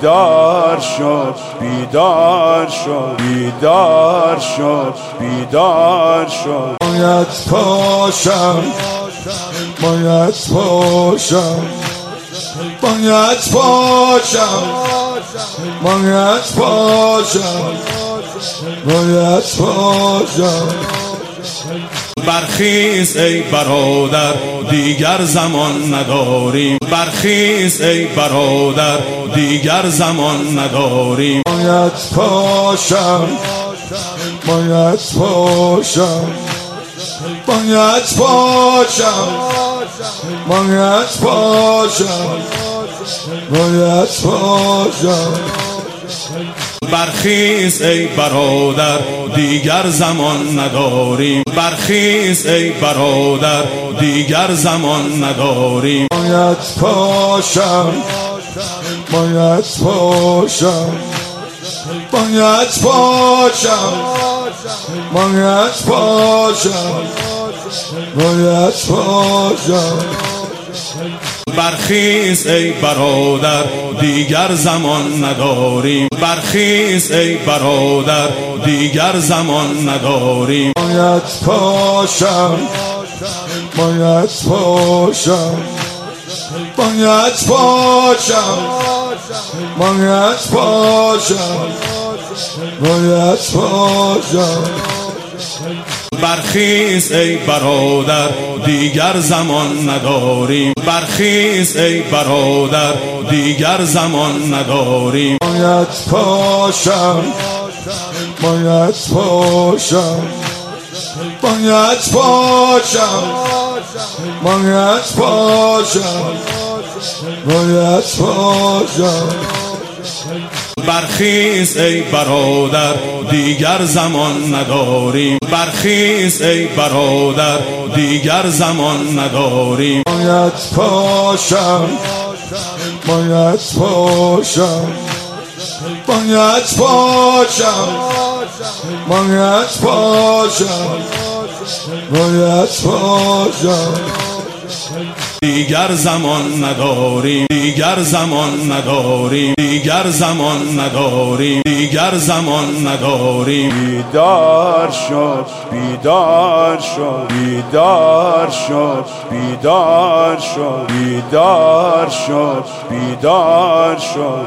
بیدار شد بیدار شد بیدار شد بیدار شد. باید پاشم باید پاشم باید پاشم باید پاشم باید پاشم برخیز ای برادر دیگر زمان نداریم. برخیز ای برادر دیگر زمان نداریم. باید پاشم باید پاشم باید پاشم باید پاشم باید پاشم برخیز ای برادر دیگر زمان نداریم. برخیز ای برادر دیگر زمان نداریم. باید پاشم باید پاشم باید پاشم باید پاشم باید پاشم برخیز ای برادر دیگر زمان نداریم. برخیز ای برادر دیگر زمان نداریم. باید پاشم باید پاشم باید پاشم باید پاشم باید پاشم برخیز ای برادر دیگر زمان نداریم. برخیز ای برادر دیگر زمان نداریم. باید پاشم باید پاشم باید پاشم باید پاشم باید پاشم برخیز ای برادر دیگر زمان نداریم برخیز ای برادر دیگر زمان نداریم باید پاشم باید پاشم باید پاشم باید پاشم باید پاشم دیگر زمان نداریم دیگر زمان نداریم دیگر زمان نداریم دیگر زمان نداریم بیدار شد بیدار شد بیدار شد بیدار شد بیدار شد بیدار شد.